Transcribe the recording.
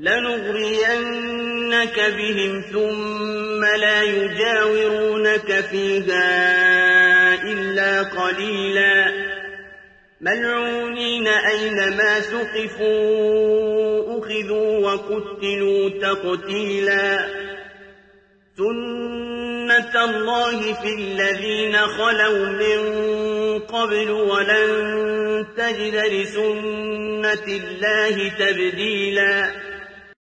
لنغرينك بهم ثم لا يجاورونك فيها إلا قليلا. ملعونين أينما ثقفوا أخذوا وقتلوا تقتيلا. سنة الله في الذين خلوا من قبل ولن تجد لسنة الله تبديلا.